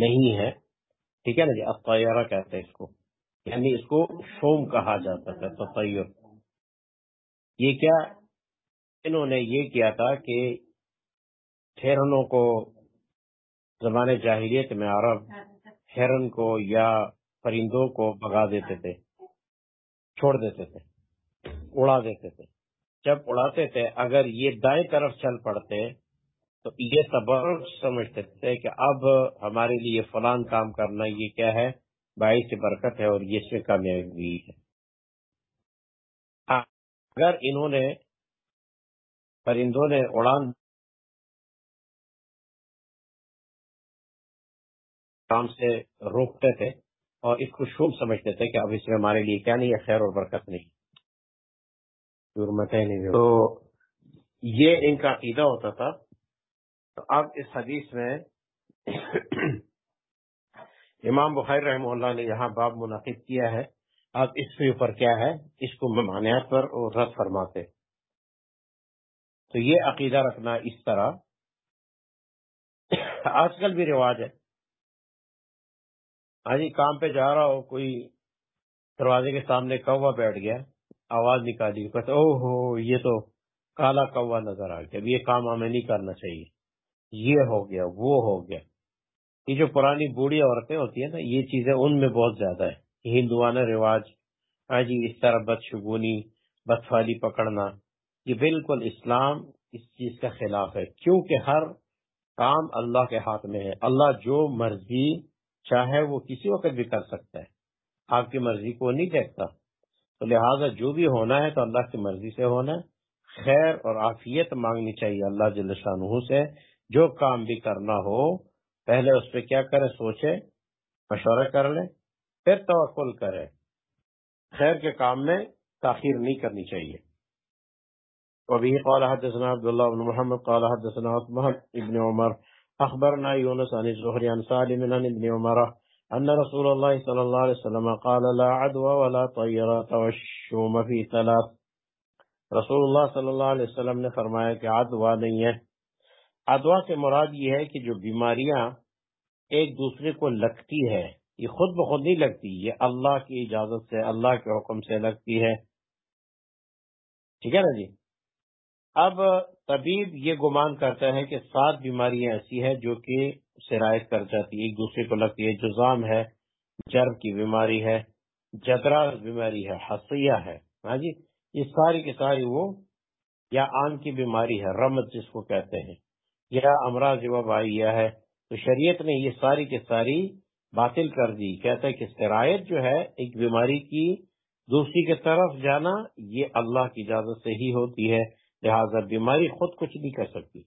نہیں ہے۔ ٹھیک ہے نا جی؟ اطیارہ کہتے ہیں اس کو۔ یعنی اس کو شوم کہا جاتا تھا، تطیر۔ یہ کیا؟ انہوں نے یہ کیا تھا کہ ہرنوں کو زمان جاہلیت میں عرب ہرن کو یا پرندوں کو بگا دیتے تھے، چھوڑ دیتے تھے، اڑا دیتے تھے۔ جب اڑاتے تھے، اگر یہ دائیں طرف چل پڑتے تو یہ صبر سمجھتے تھے کہ اب ہمارے لیے فلان کام کرنا یہ کیا ہے؟ باعث برکت ہے اور یہ اس میں کامیابی ہے۔ اگر انہوں نے پرندوں نے اڑان کام سے روکتے تھے اور اس کو شوم سمجھتے تھے کہ اب اس میں ہمارے لیے کیا نہیں ہے؟ خیر اور برکت نہیں۔ نہیں تو یہ ان کا عقیدہ ہوتا تھا تو اب اس حدیث میں امام بخیر رحمہ اللہ نے یہاں باب منعقد کیا ہے۔ اب اس کے اوپر کیا ہے؟ اس کو ممانعت پر اور رد فرماتے۔ تو یہ عقیدہ رکھنا اس طرح۔ آج کل بھی رواج ہے۔ ہاں جی کام پہ جا رہا ہو، کوئی دروازے کے سامنے کوا بیٹھ گیا، آواز نکالی کہتے او ہو، یہ تو کالا کوا نظر آ گیا یہ کام ہمیں نہیں کرنا چاہیے۔ یہ ہو گیا، وہ ہو گیا۔ یہ جو پرانی بوڑھی عورتیں ہوتی ہیں نا، یہ چیزیں ان میں بہت زیادہ ہے ہندوانہ رواج ہاں جی اس طرح بدشگونی بدفالی پکڑنا، یہ بالکل اسلام اس چیز کا خلاف ہے۔ کیونکہ ہر کام اللہ کے ہاتھ میں ہے۔ اللہ جو مرضی چاہے وہ کسی وقت بھی کر سکتا ہے۔ آپ کی مرضی کو نہیں دیکھتا۔ تو لہٰذا جو بھی ہونا ہے تو اللہ کی مرضی سے ہونا ہے۔ خیر اور عافیت مانگنی چاہیے اللہ جل شاہ سے۔ جو کام بھی کرنا ہو، پہلے اس پہ کیا کرے؟ سوچے، مشورہ کر لے، پھر توقل کرے۔ خیر کے کام میں تاخیر نہیں کرنی چاہیے۔ وبه قال حدثنا عبد الله بن محمد، قال حدثنا عثمان ابن عمر، اخبرنا يونس عن الزهري عن سالم عن ابن عمر ان رسول الله صلى الله عليه وسلم قال، لا عدوى ولا طيرات والشوم في ثلاث۔ رسول اللہ صلی اللہ علیہ وسلم نے فرمایا کہ عدوى نہیں ہے۔ ادوا سے مراد یہ ہے کہ جو بیماریاں ایک دوسرے کو لگتی ہے، یہ خود بخود نہیں لگتی، یہ اللہ کی اجازت سے، اللہ کے حکم سے لگتی ہے۔ ٹھیک ہے نا جی؟ اب طبیب یہ گمان کرتا ہے کہ سات بیماریاں ایسی ہیں جو کہ سرایت کر جاتی ایک دوسرے کو لگتی ہے جزام ہے، جرم کی بیماری ہے جدرا بیماری ہے، حسیہ ہے۔ ہاں جی؟ یہ ساری کی ساری وہ یا آن کی بیماری ہے، رمت جس کو کہتے ہیں۔ یا امراض وبائیہ ہے، تو شریعت نے یہ ساری کی ساری باطل کر دی۔ کہتا ہے کہ سرایت جو ہے، ایک بیماری کی دوسری کی طرف جانا، یہ اللہ کی اجازت سے ہی ہوتی ہے، لہذا بیماری خود کچھ نہیں کر سکتی۔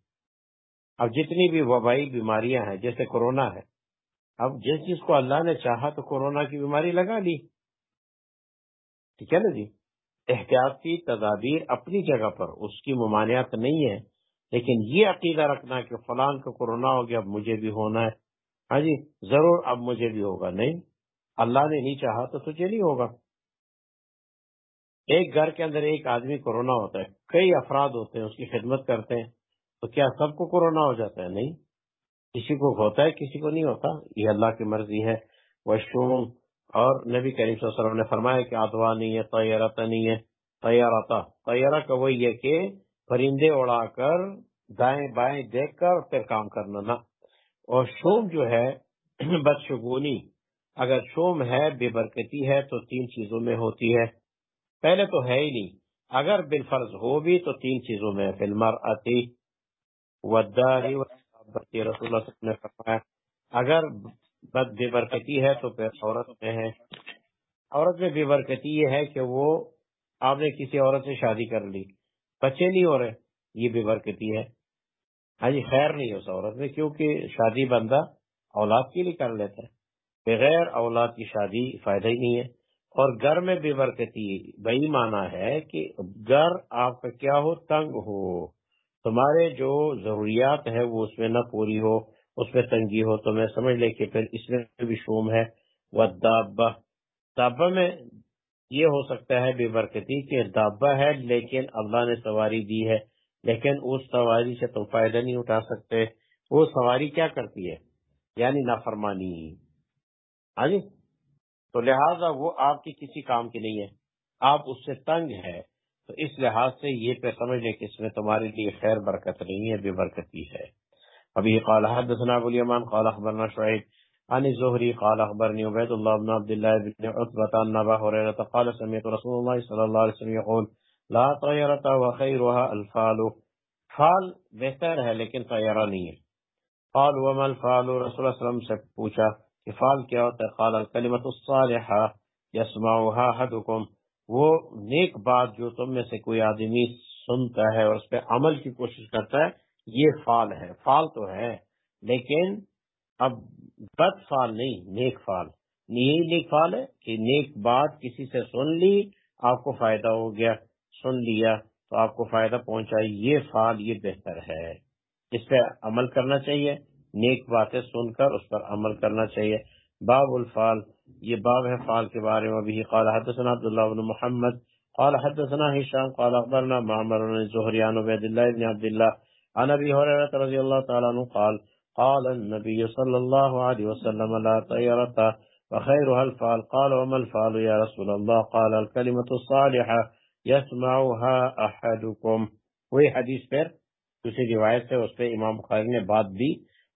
اب جتنی بھی وبائی بیماریاں ہیں، جیسے کورونا ہے، اب جس چیز کو اللہ نے چاہا تو کورونا کی بیماری لگا لی۔ ٹھیک ہے نا جی؟ احتیاطی تدابیر اپنی جگہ پر، اس کی ممانعت نہیں ہے۔ لیکن یہ عقیدہ رکھنا کہ فلان کو کورونا ہو گیا، اب مجھے بھی ہونا ہے۔ ہاں جی ضرور اب مجھے بھی ہوگا۔ نہیں، اللہ نے نہیں چاہا تو تجھے نہیں ہوگا۔ ایک گھر کے اندر ایک آدمی کورونا ہوتا ہے، کئی افراد ہوتے ہیں، اس کی خدمت کرتے ہیں، تو کیا سب کو کورونا ہو جاتا ہے؟ نہیں، کسی کو ہوتا ہے، کسی کو نہیں ہوتا۔ یہ اللہ کی مرضی ہے۔ وشوم اور نبی کریم صلی اللہ علیہ وسلم نے فرمایا کہ آتوا نہیں ہے طیارتا نہیں ہے طیارتا طیارہ کا وہی ہے کہ پرندے اڑا کر، دائیں بائیں دیکھ کر پھر کام کرنا نا۔ اور شوم جو ہے، بدشگونی۔ اگر شوم ہے، بے برکتی ہے، تو تین چیزوں میں ہوتی ہے۔ پہلے تو ہے ہی نہیں۔ اگر بالفرض ہو بھی، تو تین چیزوں میں۔ فلم آتی وداری رسول اللہ نے فرمایا، اگر بد بے برکتی ہے، تو پھر عورت میں ہے۔ عورت میں بے برکتی یہ ہے کہ وہ آپ نے کسی عورت سے شادی کر لی۔ بچے نہیں ہو رہے، یہ بے برکتی ہے۔ ہاں جی خیر نہیں اس عورت میں، کیونکہ شادی بندہ اولاد کے لیے کر لیتا ہے۔ بغیر اولاد کی شادی فائدہ ہی نہیں ہے۔ اور گھر میں بے برکتی بہی مانا ہے کہ گھر آپ کا کیا ہو، تنگ ہو۔ تمہارے جو ضروریات ہے وہ اس میں نہ پوری ہو، اس میں تنگی ہو۔ تو میں سمجھ لے کہ پھر اس میں بھی شوم ہے۔ وہ دابا میں یہ ہو سکتا ہے بے برکتی کہ دابا ہے لیکن اللہ نے سواری دی ہے، لیکن اس سواری سے تم فائدہ نہیں اٹھا سکتے۔ وہ سواری کیا کرتی ہے؟ یعنی نافرمانی۔ ہاں جی؟ تو لہٰذا وہ آپ کی کسی کام کی نہیں ہے۔ آپ اس سے تنگ ہے تو اس لحاظ سے یہ پہ سمجھ لیں کہ اس میں تمہارے لیے خیر برکت نہیں ہے، بے برکتی ہے۔ ابھی قال حدثنا ابو الیمان قال اخبرنا شعیب۔ عن الزهري قال اخبرني عبيد الله بن عبد الله بن عتبة عن ابا هريرة قال سمعت رسول الله صلى الله عليه وسلم يقول لا طيرة وخيرها الفال. فال بہتر ہے لیکن طیرہ نہیں ہے۔ قال، وما الفال؟ رسول اللہ علیہ وسلم سے پوچھا کہ فال کیا ہوتا ہے؟ قال الكلمة الصالحة يسمعها حدكم وہ نیک بات جو تم میں سے کوئی آدمی سنتا ہے اور اس پہ عمل کی کوشش کرتا ہے، یہ فال ہے۔ فال تو ہے، لیکن اب بد فال نہیں، نیک فال یہی نیک فال ہے کہ نیک بات کسی سے سن لی، آپ کو فائدہ ہو گیا، سن لیا تو آپ کو فائدہ پہنچا۔ یہ فال یہ بہتر ہے۔ اس پہ عمل کرنا چاہیے، نیک باتیں سن کر اس پر عمل کرنا چاہیے۔ باب الفال یہ باب ہے فال کے بارے میں۔ بھی قال حدثنا عبداللہ بن محمد، قال حدثنا هشام قال اخبرنا معمر بن زهري عن عبد الله بن عبد الله عن ابي هريره رضي الله تعالى عنه قال قال النبي صلى الله عليه وسلم لا طيرة وخيرها الفال قال وما الفال يا رسول الله؟ قال الكلمة الصالحة يسمعها أحدكم. وہی حدیث پر دوسری روایت سے اس پہ امام بخاری نے بات بھی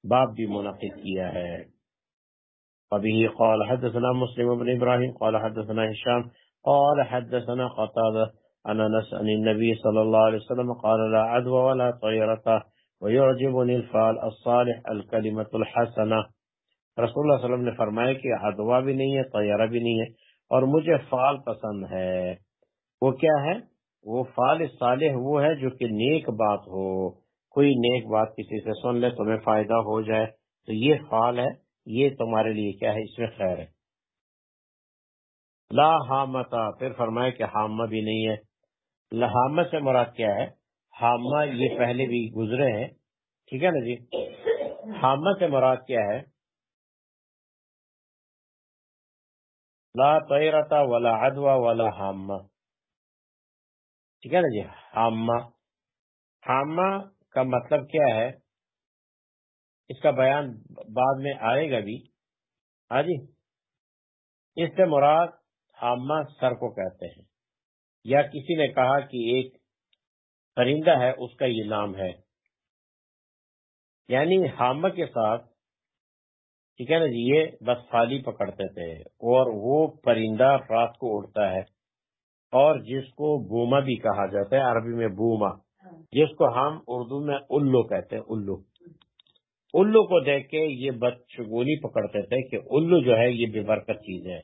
باب بھی منعقد کیا ہے۔ وبه قال حدثنا مسلم بن إبراهيم قال حدثنا هشام قال حدثنا قتادة أنا نسأل النبي صلى الله عليه وسلم قال لا عدوى ولا طيرة. ويعجبني الفال الصالح الكلمة الحسنة۔ رسول اللہ علیہ وسلم نے فرمایا کہ عدوہ بھی نہیں ہے طیرہ بھی نہیں ہے، اور مجھے فال پسند ہے۔ وہ کیا ہے؟ وہ فال صالح وہ ہے جو کہ نیک بات ہو۔ کوئی نیک بات کسی سے سن لے، تمہیں فائدہ ہو جائے۔ تو یہ فال ہے، یہ تمہارے لیے کیا ہے؟ اس میں خیر ہے۔ لا حامتا، پھر فرمائے کہ حامہ بھی نہیں ہے۔ لہامہ سے مراد کیا ہے؟ حامہ یہ پہلے بھی گزرے ہیں۔ ٹھیک ہے نا جی؟ حامہ سے مراد کیا ہے؟ لا طیرتا ولا عدوہ ولا حامہ۔ ٹھیک ہے نا جی؟ حامہ۔ حامہ کا مطلب کیا ہے؟ اس کا بیان بعد میں آئے گا بھی۔ ہاں جی؟ اس سے مراد حامہ سر کو کہتے ہیں۔ یا کسی نے کہا کہ ایک پرندہ ہے، اس کا یہ نام ہے۔ یعنی حامہ کے ساتھ، ٹھیک ہے نا جی یہ بس خالی پکڑتے تھے اور وہ پرندہ رات کو اڑتا ہے اور جس کو بوما بھی کہا جاتا ہے، عربی میں بوما، جس کو ہم اردو میں الو کہتے ہیں، الو۔ الو کو دیکھ کے یہ بدشگونی پکڑتے تھے کہ الو جو ہے، یہ بے برکت چیز ہے۔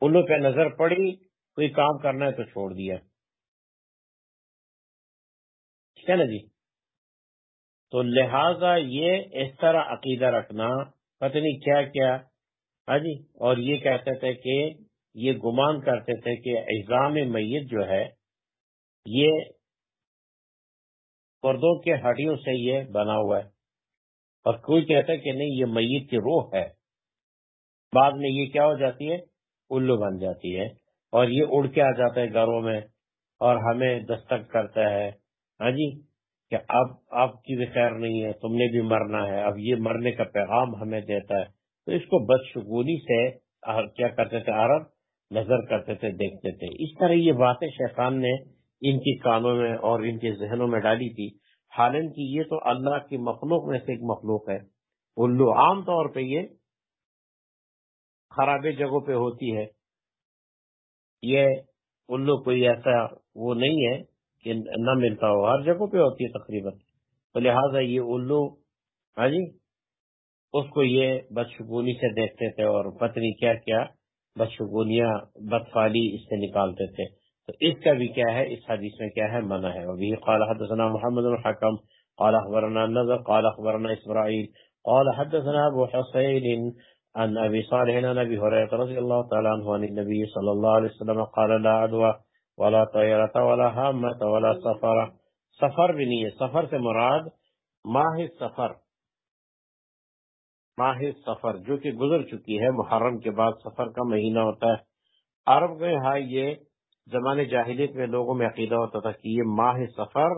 الو پہ نظر پڑی، کوئی کام کرنا ہے تو چھوڑ دیا۔ ہے نا جی؟ تو لہذا یہ اس طرح عقیدہ رکھنا، پتہ نہیں کیا کیا؟ ہاں جی اور یہ کہتے تھے کہ، یہ گمان کرتے تھے کہ اظام میت جو ہے، یہ پردوں کے ہڈیوں سے یہ بنا ہوا ہے۔ اور کوئی کہتا ہے کہ نہیں، یہ میت کی روح ہے۔ بعد میں یہ کیا ہو جاتی ہے؟ الو بن جاتی ہے۔ اور یہ اڑ کے آ جاتا ہے گھروں میں اور ہمیں دستک کرتا ہے۔ ہاں جی کہ اب آپ کی بھی خیر نہیں ہے، تم نے بھی مرنا ہے، اب یہ مرنے کا پیغام ہمیں دیتا ہے۔ تو اس کو بدشگونی سے کیا کرتے تھے عرب نظر کرتے تھے، دیکھتے تھے۔ اس طرح یہ باتیں شیخان نے ان کی کانوں میں اور ان کے ذہنوں میں ڈالی تھی۔ حالانکہ یہ تو اللہ کی مخلوق میں سے ایک مخلوق ہے۔ الو عام طور پہ یہ خراب جگہوں پہ ہوتی ہے۔ یہ الو کوئی ایسا وہ نہیں ہے کہ نہ ملتا ہو ہر جگہوں پہ ہوتی ہے تقریباً۔ تو لہٰذا یہ الو ہاں جی اس کو یہ بدشگونی سے دیکھتے تھے اور پتنی کیا کیا بدشگونیاں بدفالی اس سے نکالتے تھے۔ تو اس کا بھی کیا ہے، اس حدیث میں کیا ہے، منع ہے۔ وبه قال حدثنا محمد الحكم قال اخبرنا النذر قال اخبرنا اسرائيل قال حدثنا ابو حسين عن ابي صالح عن ابي هريره رضي الله تعالى عنه عن النبي صلى الله عليه وسلم، قال لا عدوى ولا طيرة ولا هامة ولا سفر. سفر بھی نہیں ہے، سفر سے مراد ماہ سفر. ماہ سفر جو کہ گزر چکی ہے، محرم کے بعد سفر کا مہینہ ہوتا ہے. عرب میں ہاں یہ زمانے جاہلیت میں لوگوں میں عقیدہ ہوتا تھا کہ یہ ماہ سفر،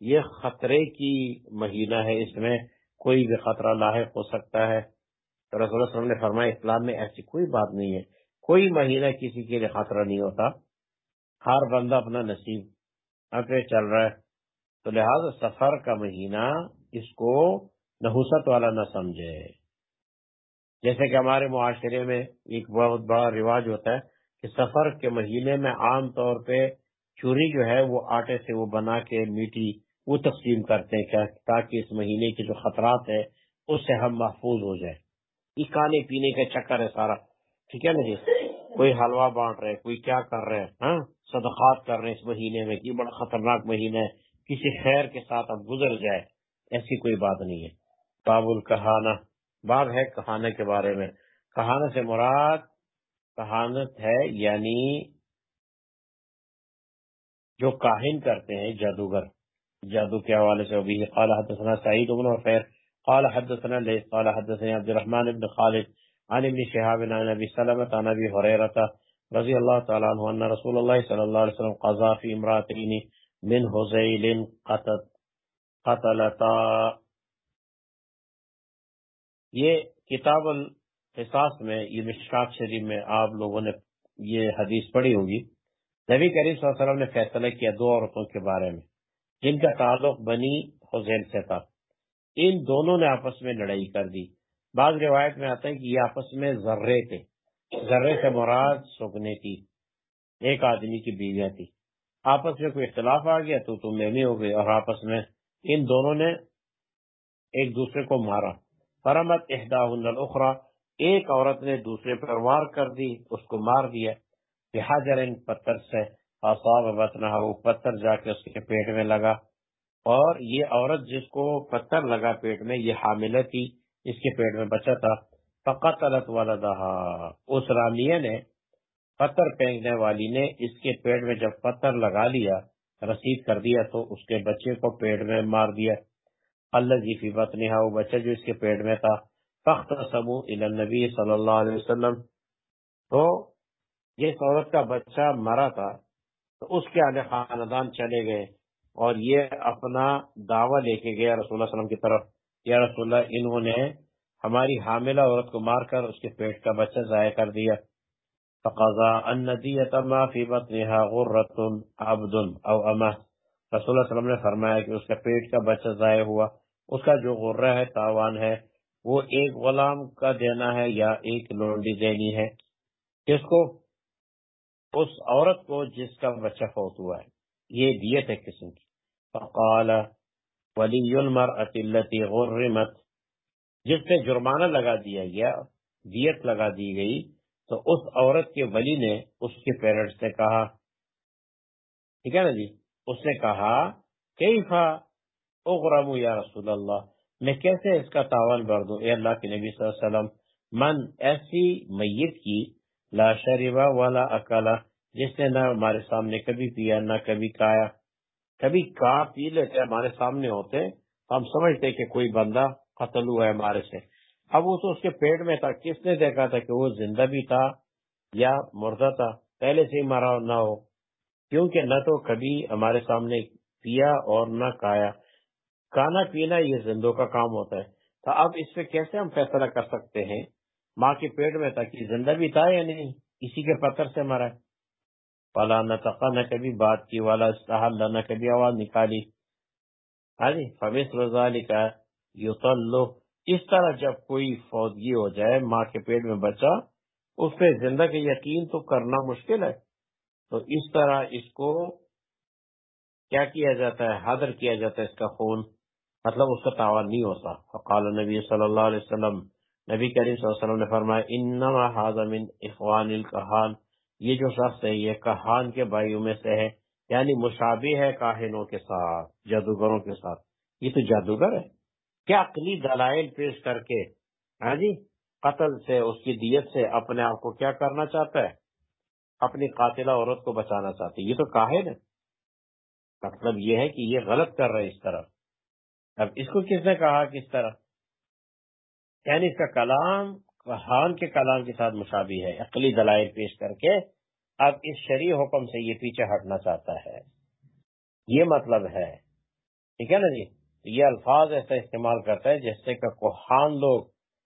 یہ خطرے کی مہینہ ہے، اس میں کوئی بھی خطرہ لاحق ہو سکتا ہے. تو رسول اللہ علیہ وسلم نے فرمایا، اسلام میں ایسی کوئی بات نہیں ہے، کوئی مہینہ کسی کے لیے خطرہ نہیں ہوتا. ہر بندہ اپنا نصیب اپنے چل رہا ہے۔ تو لہذا سفر کا مہینہ اس کو نحوست والا نہ سمجھے۔ جیسے کہ ہمارے معاشرے میں ایک بہت بڑا رواج ہوتا ہے کہ سفر کے مہینے میں عام طور پہ چوری جو ہے وہ آٹے سے وہ بنا کے میٹھی وہ تقسیم کرتے ہیں تاکہ اس مہینے کے جو خطرات ہے اس سے ہم محفوظ ہو جائیں۔ یہ کھانے پینے کا چکر ہے سارا۔ ٹھیک ہے نا جی؟ کوئی حلوہ بانٹ رہے، کوئی کیا کر رہے ہیں صدقات کر رہے ہیں اس مہینے میں یہ بڑا خطرناک مہینہ ہے، کسی خیر کے ساتھ اب گزر جائے، ایسی کوئی بات نہیں ہے۔ باب الکہانہ باب ہے کہانے کے بارے میں۔ کہانے سے مراد کہانت ہے یعنی جو کاہن کرتے ہیں، جادوگر۔ جادو کے حوالے سے ابھی قال حدثنا سعید بن وفیر قال حدثنا لیس قال حدثنا عبد الرحمن بن خالد عن ابن شهاب عن ابي سلمة عن ابي هريرة رضي الله تعالى عنه ان رسول الله صلى الله عليه وسلم قضى في امراتين من هزيل قتل قتلتا۔ یہ کتاب القصاص میں، یہ مشکات شریف میں آپ لوگوں نے یہ حدیث پڑھی ہوگی۔ نبی کریم صلی اللہ علیہ وسلم نے فیصلہ کیا دو عورتوں کے بارے میں، جن کا تعلق بنی حزیل سے تھا۔ ان دونوں نے آپس میں لڑائی کر دی۔ بعض روایت میں آتا ہے کہ یہ آپس میں ذرے تھے۔ ذرے سے مراد سکنے تھی۔ ایک آدمی کی بیویاں تھی آپس میں کوئی اختلاف آ گیا تو تم میں ہو گئی اور آپس میں ان دونوں نے ایک دوسرے کو مارا۔ فرمت احدا الاخرى، ایک عورت نے دوسرے پر وار کر دی، اس کو مار دیا۔ بحجر پتھر سے۔ اصاب بطنہ وہ پتھر جا کے اس کے پیٹ میں لگا۔ اور یہ عورت جس کو پتھر لگا پیٹ میں، یہ حاملہ تھی۔ اس کے پیٹ میں بچا تھا۔ فقط الت والا اس رامیہ نے پتھر پھینکنے والی نے اس کے پیٹ میں جب پتھر لگا لیا، رسید کر دیا تو اس کے بچے کو پیٹ میں مار دیا۔ اللہ جی فی بطنہ وہ بچہ جو اس کے پیٹ میں تھا۔ فخت سمو النبی صلی اللہ علیہ وسلم۔ تو جس عورت کا بچہ مرا تھا۔ تو اس کے آگے خاندان چلے گئے اور یہ اپنا دعوی لے کے گیا رسول اللہ وسلم کی طرف۔ یا رسول اللہ، انہوں نے ہماری حاملہ عورت کو مار کر اس کے پیٹ کا بچہ ضائع کر دیا۔ فقضا ان دیت ما فی بطنها غرۃ عبد او امه رسول اللہ صلی اللہ علیہ وسلم نے فرمایا کہ اس کا پیٹ کا بچہ ضائع ہوا۔ اس کا جو غرہ ہے، تاوان ہے، وہ ایک غلام کا دینا ہے یا ایک لونڈی دینی ہے۔ کس کو، اس عورت کو جس کا بچہ فوت ہوا ہے، یہ دیت ہے قسم کی۔ فقال ولی المرأة التي غرمت۔ جس سے جرمانہ لگا دیا گیا دیت لگا دی گئی، تو اس عورت کے ولی نے اس کے پیرنٹس سے کہا، ٹھیک ہے نا جی؟ اس نے کہا کیفا اغرم یا رسول اللہ؟ میں کیسے اس کا تاوان بھر دوں؟ اے اللہ کے نبی صلی اللہ علیہ وسلم، من ایسی میت کی، لا شریبا والا اکالا جس نے نہ ہمارے سامنے کبھی پیا، نہ کبھی کھایا کبھی کا پی لیتے ہمارے سامنے ہوتے ہم سمجھتے کہ کوئی بندہ قتل ہوا ہے ہمارے سے۔ اب وہ تو اس کے پیٹ میں تھا، کس نے دیکھا تھا کہ وہ زندہ بھی تھا یا مردہ تھا؟ پہلے سے ہی مرا نہ ہو۔ کیونکہ نہ تو کبھی ہمارے سامنے پیا اور نہ کھایا۔ کھانا پینا یہ زندوں کا کام ہوتا ہے۔ تو اب اس پہ کیسے ہم فیصلہ کر سکتے ہیں؟ ماں کے پیٹ میں تھا کہ زندہ بھی تھا یا نہیں؟ اسی کے پتھر سے مرا پلا نہ تقا نہ کبھی، بات کی والا استحال نہ کبھی، آواز نکالی۔ ہاں جی فویس رضالی کا اس طرح جب کوئی فوجگی ہو جائے، ماں کے پیٹ میں بچا اس پہ زندہ کے یقین تو کرنا مشکل ہے۔ تو اس طرح اس کو کیا کیا جاتا ہے؟ حاضر کیا جاتا ہے اس کا خون؟ مطلب اس کا تاوان نہیں ہوتا۔ فقال نبی صلی اللہ علیہ وسلم، نبی کریم صلی اللہ علیہ وسلم نے فرمایا، انما هذا من اخوان الکہان یہ جو شخص ہے، یہ کہان کے بھائیوں میں سے ہے یعنی مشابہ ہے کاہنوں کے ساتھ، جادوگروں کے ساتھ۔ یہ تو جادوگر ہے۔ کیا عقلی دلائل پیش کر کے ہاں جی قتل سے، اس کی دیت سے اپنے آپ کو کیا کرنا چاہتا ہے؟ اپنی قاتلہ عورت کو بچانا چاہتی یہ تو کاہن ہے۔ مطلب یہ ہے کہ یہ غلط کر رہے اس طرح اب اس کو کس نے کہا؟ کس طرح یعنی اس کا کلام خان کے کلام کے ساتھ مشابہ ہے، عقلی دلائل پیش کر کے اب اس شریع حکم سے یہ پیچھے ہٹنا چاہتا ہے۔ یہ مطلب ہے، ٹھیک ہے نا جی؟ یہ الفاظ ایسا استعمال کرتا ہے جس سے کہ کوہان لوگ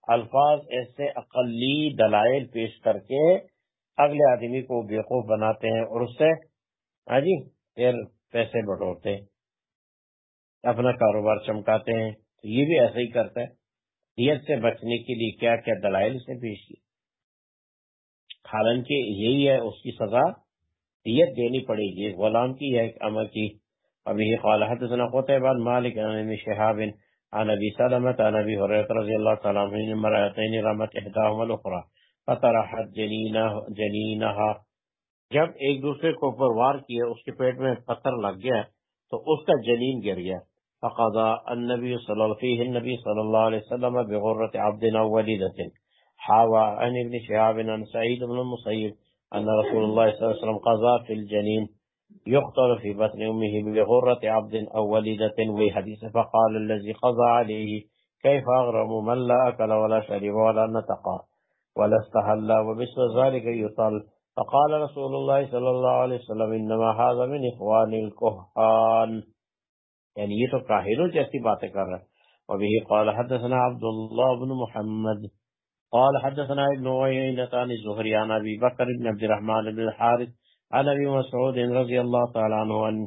الفاظ ایسے اقلی دلائل پیش کر کے اگلے آدمی کو بیوقوف بناتے ہیں اور اس سے ہاں جی پھر پیسے بٹورتے، اپنا کاروبار چمکاتے ہیں۔ تو یہ بھی ایسا ہی کرتا ہے۔ دیت سے بچنے کے لیے کیا کیا دلائل سے پیش کی حالانکہ یہی ہے، اس کی سزا دیت دینی پڑے گی۔ غلام کی ہے امر کی۔ ابھی قال حدثنا قتيبة مالك عن ابن شهاب عن ابي سلمة عن ابي هريرة رضي الله تعالى عنه مرأتين رمت احداهما الاخرى فطرحت جنينها۔ جب ایک دوسرے کو اوپر وار کیا، اس کے پیٹ میں پتھر لگ گیا، تو اس کا جنین گر گیا۔ فقضى النبي صلى الله فيه النبي صلى الله عليه وسلم بغرة عبد أو وليدة. حاوى عن ابن شهاب عن سعيد بن المصيب أن رسول الله صلى الله عليه وسلم قضى في الجنين يقتل في بطن أمه بغرة عبد أو وليدة. وحديث فقال الذي قضى عليه كيف أغرم من لا أكل ولا شرب ولا نتقى ولا استهل وبسر ذلك يطل؟ فقال رسول الله صلى الله عليه وسلم إنما هذا من إخوان الكهان. یعنی یہ تو کاہلوں جیسی باتیں کر رہا ہے۔ وبه قال حدثنا عبد الله بن محمد، قال حدثنا ابن عيينة عن الزهري عن ابي بكر بن عبد الرحمن بن الحارث عن ابي مسعود رضي الله تعالى عنه ان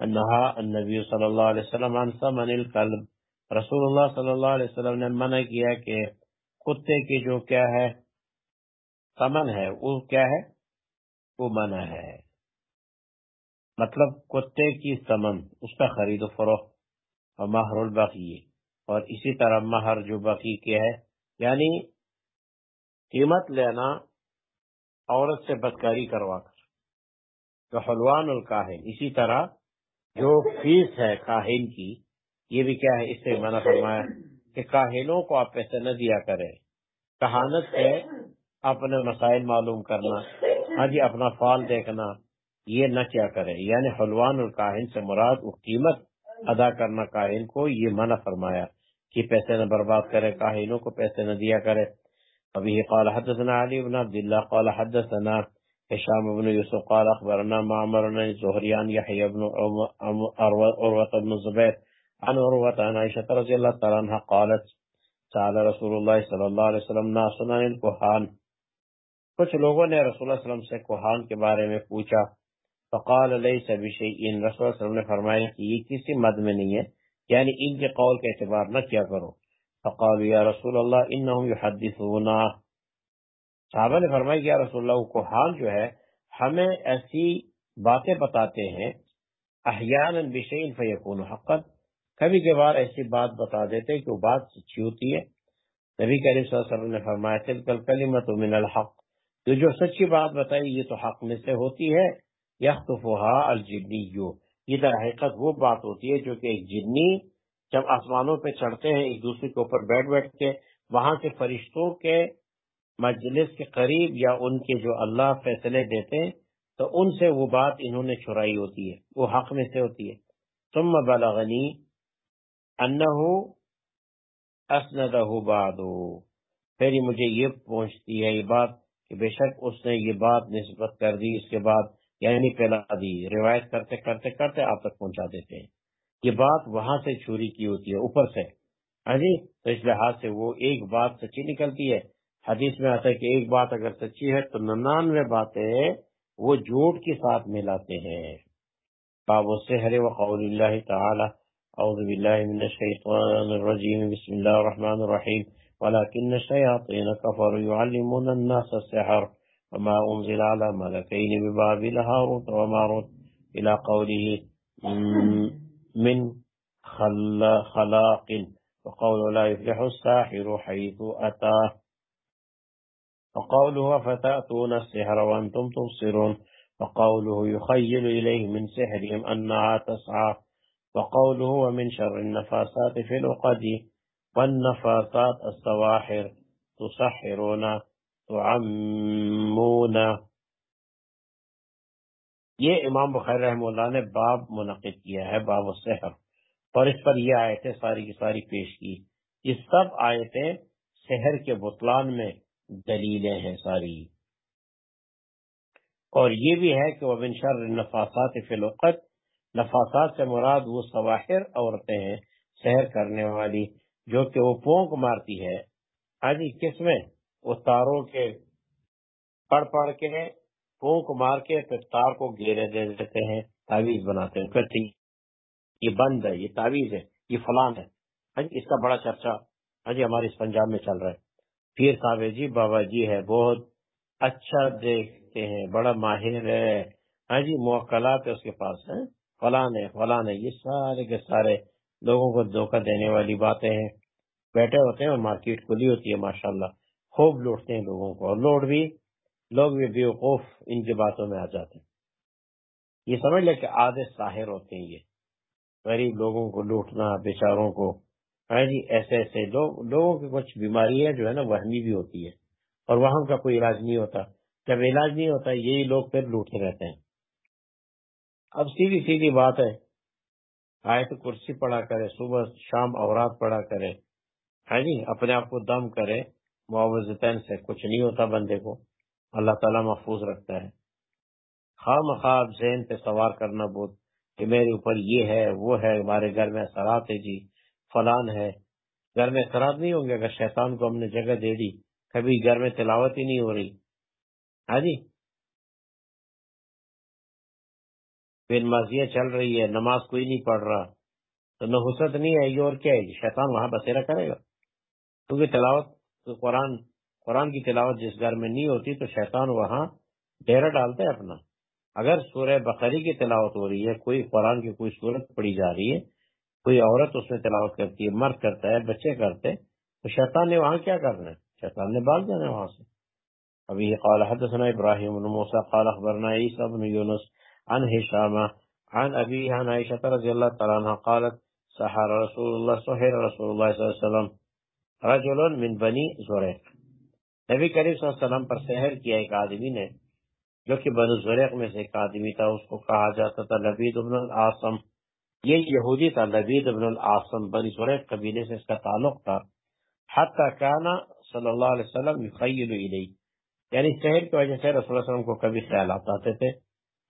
انها النبي صلى الله عليه وسلم عن ثمن الكلب رسول اللہ صلی اللہ علیہ وسلم نے منع کیا کہ کتے کی جو کیا ہے، ثمن ہے، وہ کیا ہے؟ وہ منع ہے۔ مطلب کتے کی سمن، اس کا خرید و فروخت اور مہر البقی اور اسی طرح مہر جو بقی کے ہے یعنی قیمت لینا، عورت سے بدکاری کروا کر تو حلوان الکاہن اسی طرح جو فیس ہے کاہن کی، یہ بھی کیا ہے؟ اس سے منع فرمایا کہ کاہنوں کو آپ پیسے نہ دیا کریں۔ کہانت سے اپنے مسائل معلوم کرنا ہاں جی اپنا فال دیکھنا یہ نہ کیا کرے یعنی حلوان اور کاہن سے مراد وہ قیمت ادا کرنا کاہن کو یہ منع فرمایا کہ پیسے نہ برباد کرے، کاہنوں کو پیسے نہ دیا کرے۔ ابھی قال حدثنا علی بن عبداللہ قال حدثنا حشام بن یوسف، قال اخبرنا معمرنا زہریان، یحیی بن عروت بن زبیر عن عروت عن عائشة رضی اللہ تعالی عنہ قالت سال رسول اللہ صلی اللہ علیہ وسلم ناسنا الکوحان کچھ لوگوں نے رسول اللہ علیہ وسلم سے کوہان کے بارے میں پوچھا فقال علیہ سبھی شیئین رسول اللہ علیہ وسلم نے فرمایا کہ یہ کسی مد میں نہیں ہے یعنی ان کے قول کا اعتبار نہ کیا کرو۔ فقال یا رسول اللہ، انہم یحدثونا۔ صحابہ نے فرمایا کہ یا رسول اللہ کو حال جو ہے، ہمیں ایسی باتیں بتاتے ہیں، احیانا بشیئن فیکون حقا۔ کبھی کے بار ایسی بات بتا دیتے ہیں کہ وہ بات سچی ہوتی ہے۔ نبی کریم صلی اللہ علیہ وسلم نے فرمایا، تلک الکلمت من الحق۔ تو جو سچی بات بتائی، یہ تو حق میں سے ہوتی ہے۔ یخطفها الجنیو یہ در حقیقت وہ بات ہوتی ہے جو کہ ایک جنی جب آسمانوں پہ چڑھتے ہیں، ایک دوسرے کے اوپر بیٹھ بیٹھ کے، وہاں کے فرشتوں کے مجلس کے قریب یا ان کے جو اللہ فیصلے دیتے ہیں، تو ان سے وہ بات انہوں نے چھرائی ہوتی ہے، وہ حق میں سے ہوتی ہے۔ ثم بلغنی انہو اسندہ بعدو۔ پھر مجھے یہ پہنچتی ہے، یہ بات کہ بے شک اس نے یہ بات نسبت کر دی، اس کے بعد یعنی پھیلا دی، روایت کرتے کرتے کرتے آپ تک پہنچا دیتے ہیں۔ یہ بات وہاں سے چوری کی ہوتی ہے، اوپر سے۔ ہاں جی؟ تو اس لحاظ سے وہ ایک بات سچی نکلتی ہے۔ حدیث میں آتا ہے کہ ایک بات اگر سچی ہے تو ننانوے باتیں وہ جھوٹ کے ساتھ ملاتے ہیں۔ باب السحر وقول اللہ تعالی، اعوذ باللہ من الشیطان الرجیم، بسم اللہ الرحمن الرحیم۔ ولكن الشياطين كفروا يعلمون الناس السحر۔ وما أنزل على ملكين ببابل هاروت وماروت إلى قوله من خلاق وقول لا يفلح الساحر حيث أتاه وقوله فتأتون السحر وأنتم تبصرون وقوله يخيل إليه من سحرهم أنها تسعى وقوله ومن شر النفاسات في العقد والنفاسات السواحر تسحرون یہ امام بخیر رحم اللہ نے باب منعقد کیا ہے، باب السحر۔ اور اس پر یہ آیتیں ساری کی ساری پیش کی۔ یہ سب آیتیں سحر کے بطلان میں دلیلیں ہیں ساری۔ اور یہ بھی ہے کہ وہ شر نفاسات فلوقت نفاسات سے مراد وہ سواحر عورتیں ہیں سحر کرنے والی، جو کہ وہ پونک مارتی ہے۔ ہاں جی کس میں؟ وہ تاروں کے پڑھ پڑھ کے پونک مار کے پھر تار کو گھیرے دے دیتے ہیں، تعویذ بناتے ہیں۔ پھر یہ بند ہے، یہ تعویذ ہے، یہ فلان ہے۔ ہاں جی اس کا بڑا چرچا۔ ہاں جی ہمارے اس پنجاب میں چل رہا ہے۔ پیر صاحب جی بابا جی ہے، بہت اچھا دیکھتے ہیں، بڑا ماہر ہے۔ ہاں جی موکلات اس کے پاس ہیں فلان ہے فلان ہے۔ یہ سارے کے سارے لوگوں کو دھوکہ دینے والی باتیں ہیں۔ بیٹھے ہوتے ہیں اور مارکیٹ کھلی ہوتی ہے، ماشاءاللہ۔ خوب لوٹتے ہیں لوگوں کو، اور لوٹ بھی، لوگ بھی بیوقوف ان کی باتوں میں آ جاتے ہیں۔ یہ سمجھ لے کہ آدھے ساحر ہوتے ہیں یہ۔ غریب لوگوں کو لوٹنا، بیچاروں کو ہاں جی ایسے ایسے لوگ، لوگوں کی کچھ بیماریاں جو ہے نا، وہمی بھی ہوتی ہے۔ اور وہاں کا کوئی علاج نہیں ہوتا۔ جب علاج نہیں ہوتا، یہی لوگ پھر لوٹتے رہتے ہیں۔ اب سیدھی سیدھی بات ہے۔ آئے تو کرسی پڑا کرے، صبح شام اورات پڑا کرے ہاں جی اپنے آپ کو دم کرے۔ معاوضتین سے کچھ نہیں ہوتا بندے کو، اللہ تعالیٰ محفوظ رکھتا ہے۔ خواہ مخواب ذہن پہ سوار کرنا بہت کہ میرے اوپر یہ ہے، وہ ہے، ہمارے گھر میں اثرات ہے جی فلان ہے۔ گھر میں اثرات نہیں ہوں گے اگر شیطان کو ہم نے جگہ دے دی، کبھی گھر میں تلاوت ہی نہیں ہو رہی۔ ہاں جی؟ ماضیاں چل رہی ہے، نماز کوئی نہیں پڑھ رہا۔ تو نہ حسد نہیں آئے گی اور کیا ہے گی شیطان وہاں بسیرا کرے گا۔ کیونکہ تلاوت قرآن قرآن کی تلاوت جس گھر میں نہیں ہوتی تو شیطان وہاں ڈیرا ڈالتا ہے اپنا۔ اگر سورہ بقری کی تلاوت ہو رہی ہے، کوئی قرآن کی کوئی صورت پڑی جا رہی ہے، کوئی عورت اس میں تلاوت کرتی ہے، مرد کرتا ہے، بچے کرتے تو شیطان نے وہاں کیا کرنا ہے؟ شیطان نے باغ جانا ہے وہاں سے۔ ابھی قال حدثنا ابراہیم بن قال اخبرنا عیسیٰ بن یونس عن حشامہ عن ابی عن عائشہ رضی اللہ تعالیٰ عنہ قالت، سحر رسول اللہ، سحر رسول اللہ صلی اللہ علیہ وسلم رجل من بنی زریق۔ نبی کریم صلی اللہ علیہ وسلم پر سحر کیا ایک آدمی نے، جو کہ بنو زریق میں سے ایک آدمی تھا، اس کو کہا جاتا تھا، لبید بن العاصم۔ یہ یہودی تھا، لبید بن العاصم۔ بنی زریق قبیلے سے اس کا تعلق تھا۔ حتی کانا صلی اللہ علیہ وسلم یخیل الی یعنی شہر کی وجہ سے رسول اللہ علیہ وسلم کو کبھی خیالات آتے تھے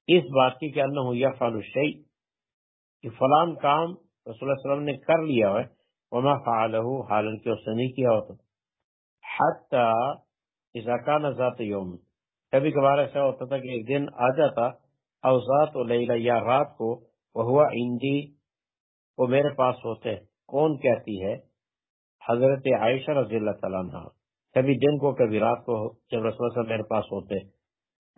اس بات کی کہ انہو یفعل الشیء، کہ فلان کام رسول اللہ علیہ وسلم نے کر لیا ہے وما فعلہو حالن کے اس نے نہیں کیا ہوتا۔ حتی اذا کان ذات یوم۔ کبھی کبھار ایسا ہوتا تھا کہ ایک دن آ جاتا او ذات و لیلہ یا رات کو وہ اندی وہ میرے پاس ہوتے۔ کون کہتی ہے؟ حضرت عائشہ رضی اللہ تعالیٰ عنہ۔ کبھی دن کو، کبھی رات کو جب رسول صاحب میرے پاس ہوتے۔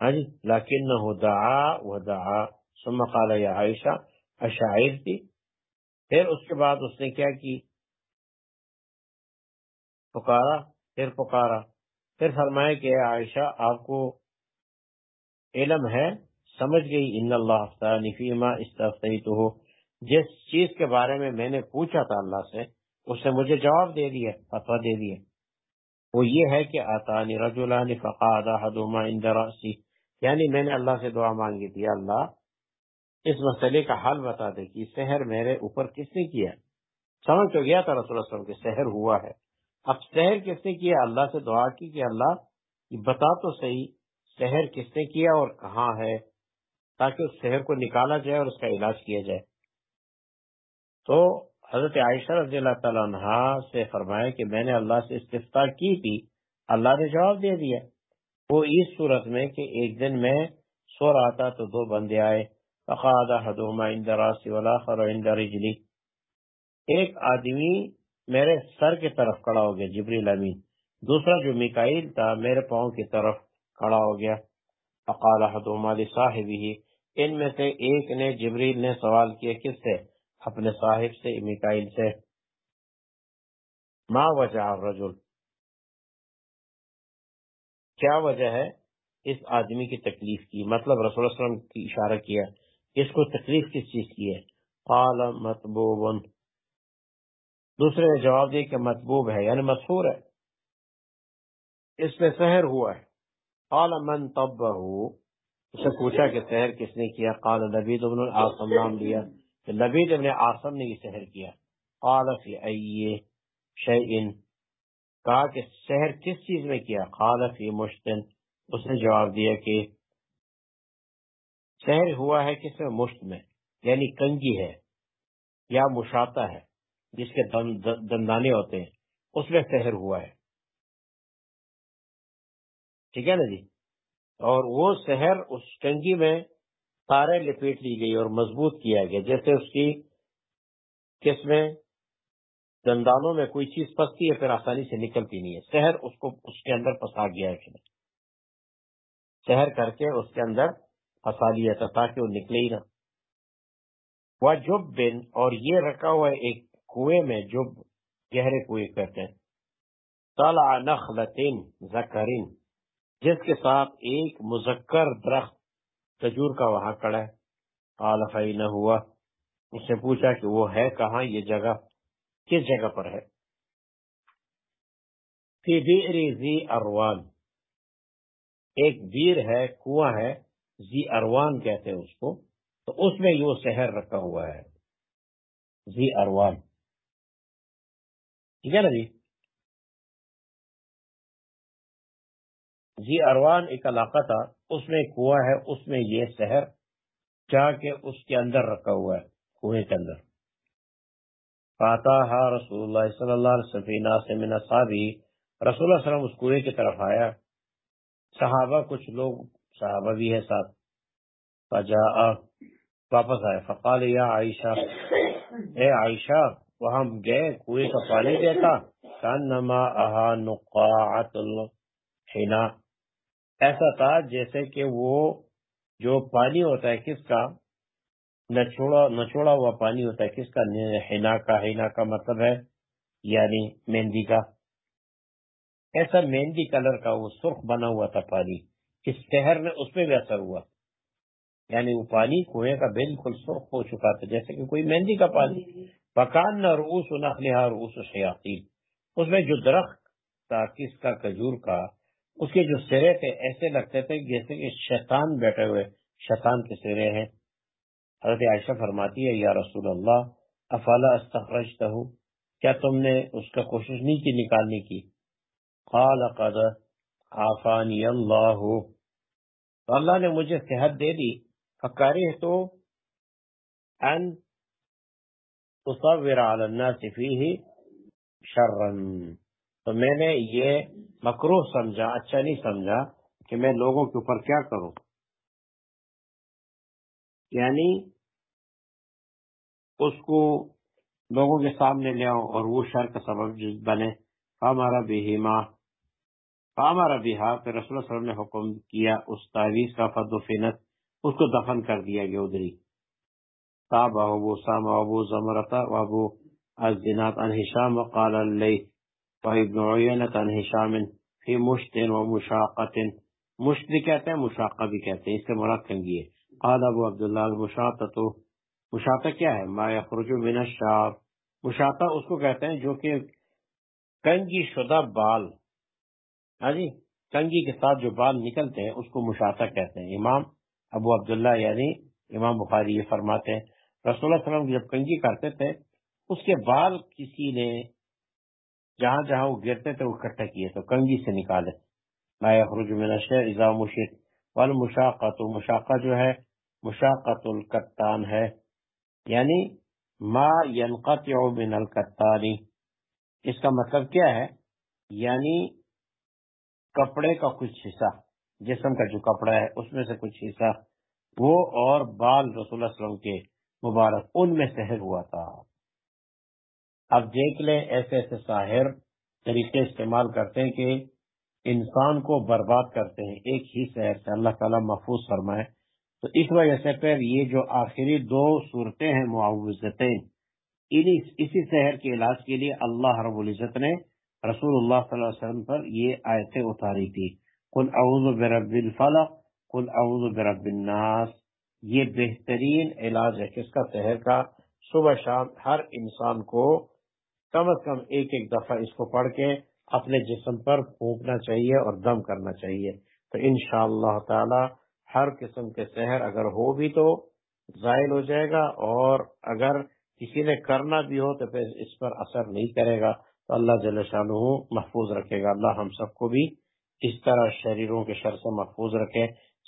ہاں جی؟ لیکن دعا و دعا۔ ثم قال یا عائشہ اشاعر تھی پھر اس کے بعد اس نے کیا کی؟ پکارا، پھر پکارا۔ پھر فرمایا کہ عائشہ، آپ کو علم ہے، سمجھ گئی، ان اللہ فیما استفتیتو جس چیز کے بارے میں میں نے پوچھا تھا اللہ سے، اس نے مجھے جواب دے دیا فتوا دے دیا۔ وہ یہ ہے کہ آتانی رجلان فقاد احدهما عند یعنی میں نے اللہ سے دعا مانگی تھی، اللہ، اس مسئلے کا حل بتا دے کہ سحر میرے اوپر کس نے کیا؟ سمجھ تو گیا تھا رسول اللہ اللہ علیہ وسلم کہ سحر ہوا ہے۔ اب سحر کس نے کیا؟ اللہ سے دعا کی کہ اللہ بتا تو صحیح، سحر کس نے کیا اور کہاں ہے؟ تاکہ اس سحر کو نکالا جائے اور اس کا علاج کیا جائے۔ تو حضرت عائشہ رضی اللہ تعالیٰ عنہ سے فرمایا کہ میں نے اللہ سے استفتا کی تھی، اللہ نے جواب دے دیا۔ وہ اس صورت میں کہ ایک دن میں سو رہا تھا تو دو بندے آئے۔ فقاد حدوما عند راسی والاخر عند رجلی ایک آدمی میرے سر کی طرف کھڑا ہو گیا، جبریل امین۔ دوسرا جو میکائیل تھا، میرے پاؤں کی طرف کھڑا ہو گیا۔ فقال حدوما لصاحبه۔ ان میں سے ایک نے جبریل نے سوال کیا، کس سے؟ اپنے صاحب سے میکائل سے۔ ما وجہ الرجل؟ کیا وجہ ہے؟ اس آدمی کی تکلیف کی۔ مطلب رسول اللہ علیہ وسلم کی اشارہ کیا۔ اس کو تکلیف کس چیز کی ہے؟ قال مطبوب دوسرے نے جواب دیا کہ مطبوب ہے یعنی مشہور ہے۔ اس میں سحر ہوا ہے۔ قال من طبہ اسے پوچھا کہ سحر کس نے کیا؟ قال نبید ابن العاصم، نام لیا کہ لبید ابن آسم نے یہ سحر کیا۔ قال فی ای شیئن۔ کہا کہ سحر کس چیز میں کیا؟ قال فی مشتن۔ اس نے جواب دیا کہ سحر ہوا ہے کس میں؟ مشت میں یعنی کنگی ہے یا مشاطہ ہے۔ جس کے دندانے ہوتے ہیں، اس میں سحر ہوا ہے۔ ٹھیک ہے نا جی؟ اور وہ سحر اس کنگی میں تارے لپیٹ لی گئی اور مضبوط کیا گیا، جیسے اس کی کس میں دندانوں میں کوئی چیز پستی ہے، پھر آسانی سے نکلتی نہیں ہے۔ سحر اس کو اس کے اندر پسا گیا ہے سحر کر کے اس کے اندر پسا لیا تھا تاکہ وہ نکلے ہی نہ۔ وہ جب بن، اور یہ رکھا ہوا ہے ایک کنویں میں جب گہرے کنویں کہتے ہیں۔ طلع نخلتن زکرین جس کے ساتھ ایک مذکر درخت کجور کا وہاں کڑا ہے۔ قال فین ہوا اس نے پوچھا کہ وہ ہے کہاں، یہ جگہ کس جگہ پر ہے؟ فی بئر زی اروان، ایک بیر ہے، کنواں ہے زی اروان کہتے ہیں اس کو۔ تو اس میں یہ شہر رکھا ہوا ہے۔ زی اروان۔ ٹھیک ہے نا جی؟ زی اروان ایک علاقہ تھا، اس میں کنواں ہے، اس میں یہ شہر جا کے اس کے اندر رکھا ہوا ہے، کنویں کے اندر۔ فاتحہ رسول اللہ صلی اللہ علیہ وسلم سے من اصحابی، رسول اللہ علیہ وسلم اس کنویں کی طرف آیا۔ صحابہ، کچھ لوگ صحابہ بھی ہے ساتھ۔ فجاء، واپس آئے۔ فقال، یا عائشہ، اے عائشہ وہ ہم گئے، کنویں کا پانی دیتا کانما اہا نقاعت الحنا۔ ایسا تھا جیسے کہ وہ جو پانی ہوتا ہے، کس کا؟ نچوڑا نچوڑا ہوا پانی ہوتا ہے، کس کا؟ ہینا کا۔ ہینا کا مطلب ہے یعنی مہندی کا۔ ایسا مہندی کلر کا وہ سرخ بنا ہوا تھا پانی۔ اس شہر میں اس میں بھی اثر ہوا۔ یعنی وہ پانی کنویں کا بالکل سرخ ہو چکا تھا، جیسے کہ کوئی مہندی کا پانی۔ پکان نہ روس نخلہ روس شیاتی اس میں جو درخت تھا، کس کا کجور کا، اس کے جو سرے تھے، ایسے لگتے تھے جیسے کہ شیطان بیٹھے ہوئے، شیطان کے سرے ہیں۔ حضرت عائشہ فرماتی ہے، یا رسول اللہ افلا استخرجتہ کیا تم نے اس کا کوشش نہیں کی نکالنے کی؟ قال قد عافانی اللہ۔ اللہ نے مجھے صحت دے دی۔ فکاری تو ان تصور علی الناس فیہ شرن تو میں نے یہ مکروح سمجھا اچھا نہیں سمجھا کہ میں لوگوں کے اوپر کیا کروں۔ یعنی اس کو لوگوں کے سامنے لے آؤ اور وہ شر کا سبب بنے۔ ہمارا بہما ہمارا بہا، پھر رسول اللہ علیہ وسلم نے حکم کیا، اس تعویذ کا فد و فنت، اس کو دفن کر دیا گیا ادھری تاب ابو سام ابو زمرتا ابو الزنات عن هشام، وقال الليل وابن عيينة عن هشام، في مشت ومشاقة. مشت بھی کہتے ہیں، مشاقہ بھی کہتے ہیں، اس سے مراد کنگی ہے۔ قال ابو عبداللہ المشاطة مشاطہ کیا ہے؟ ما یخرج من الشعر۔ مشاطہ اس کو کہتے ہیں جو کہ کنگی شدہ بال ہاں جی؟ کنگی کے ساتھ جو بال نکلتے ہیں، اس کو مشاطہ کہتے ہیں۔ امام ابو عبداللہ یعنی امام بخاری یہ فرماتے ہیں۔ رسول اللہ علیہ وسلم جب کنگی کرتے تھے، اس کے بال کسی نے جہاں جہاں وہ گرتے تھے وہ اکٹھا کیے، تو کنگی سے نکالے۔ ما یخرج من الشعر اذا مشت مشاقہ جو ہے مشاقت القطان ہے۔ یعنی ما ينقطع من القطانی اس کا مطلب کیا ہے؟ یعنی کپڑے کا کچھ حصہ، جسم کا جو کپڑا ہے، اس میں سے کچھ حصہ، وہ اور بال رسول اللہ علیہ وسلم کے مبارک، ان میں سہر ہوا تھا۔ اب دیکھ لیں، ایسے ایسے ساحر طریقے استعمال کرتے ہیں کہ انسان کو برباد کرتے ہیں، ایک ہی شہر سے۔ اللہ تعالیٰ محفوظ فرمائے۔ تو اس وجہ سے پھر یہ جو آخری دو صورتیں ہیں معاوضتیں اسی شہر کے علاج کے لیے اللہ رب العزت نے رسول اللہ صلی اللہ علیہ وسلم پر یہ آیتیں اتاری تھی۔ کل اعوذ برب الفلق کل اعوذ برب الناس یہ بہترین علاج ہے کس کا شہر کا صبح شام ہر انسان کو کم از کم ایک ایک دفعہ اس کو پڑھ کے اپنے جسم پر پھونکنا چاہیے اور دم کرنا چاہیے۔ تو انشاءاللہ تعالی ہر قسم کے سحر اگر ہو بھی تو زائل ہو جائے گا اور اگر کسی نے کرنا بھی ہو تو پھر اس پر اثر نہیں کرے گا۔ تو اللہ جل شاہ محفوظ رکھے گا۔ اللہ ہم سب کو بھی اس طرح شریروں کے شر سے محفوظ رکھے۔